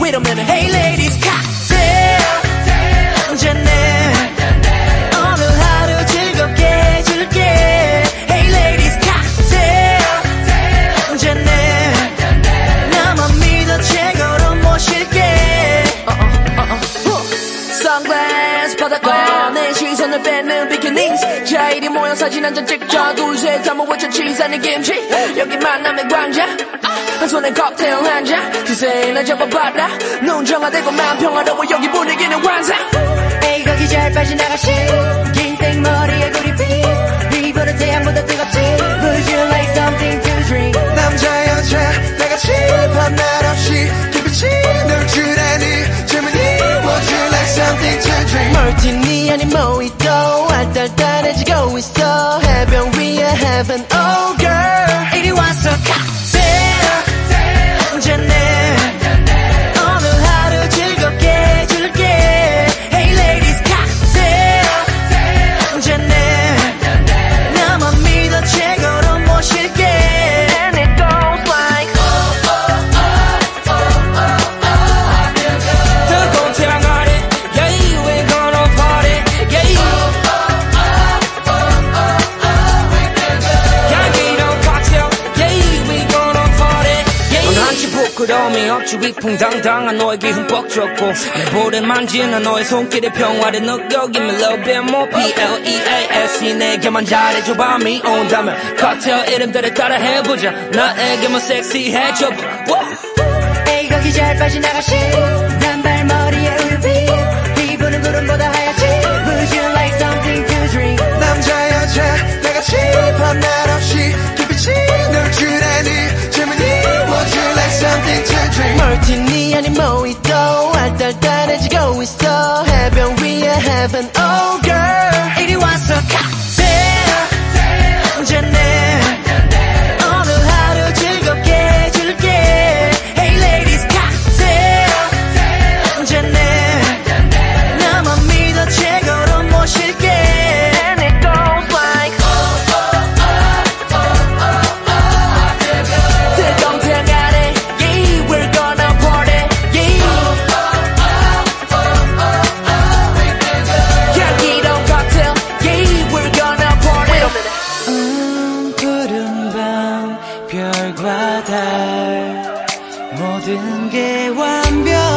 Wait a minute, hey ladies, ha! 뺏는 비키니스 자일이 모여 사진 한 장 찍자. 둘셋 한번 외쳐 치사는 김치. 여기 만남의 광장 한 손에 칵테일 한잔. 기세 나 잡아봐라 눈 정화되고 마음 평화로워 여기 분위기는 환상 에이 거기 잘 빠져나가시 긴 생 머리에 구리빛 피부는 태양보다 뜨겁지. Would you like something to drink? 남자 여자 다 같이 밤낮 없이 깊이 놀줄 아니. 질문이 Would you like something to drink? 멀티니 아닌 모히또 we 부끄러움이 없지 위풍당당한 너에게 흠뻑 줬고 내 볼에 만지는 너의 손길의 평화를 느껴 Give me a little bit more P-L-E-A-S-E 내게만 잘해줘봐 미 온다면 cocktail 이름들을 따라 해보자. 나에게만 섹시해줘봐. Woo! 에이 거기 잘 빠져나가시 단 heaven. Oh. 모든 게 완벽.